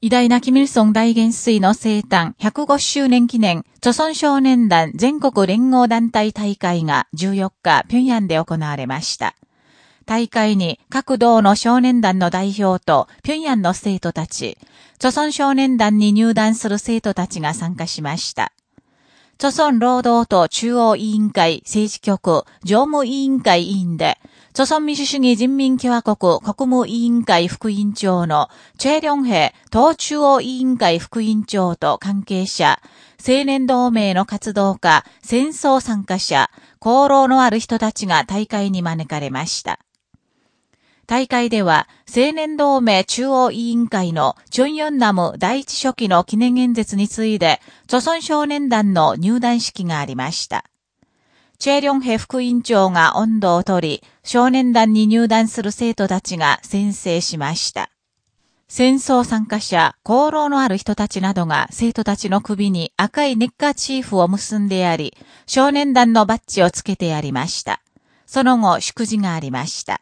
偉大なキミルソン大元帥の生誕105周年記念、著村少年団全国連合団体大会が14日、平壌で行われました。大会に各道の少年団の代表と平壌の生徒たち、著村少年団に入団する生徒たちが参加しました。著村労働党中央委員会政治局常務委員会委員で、朝鮮民主主義人民共和国国務委員会副委員長のチェ・リョンヘ党中央委員会副委員長と関係者、青年同盟の活動家、戦争参加者、功労のある人たちが大会に招かれました。大会では、青年同盟中央委員会のチョンヨンナム第一書記の記念演説に次いで、朝鮮少年団の入団式がありました。チェリョンヘ副委員長が温度を取り、少年団に入団する生徒たちが宣誓しました。戦争参加者、功労のある人たちなどが生徒たちの首に赤いネッカーチーフを結んでやり、少年団のバッジをつけてやりました。その後、祝辞がありました。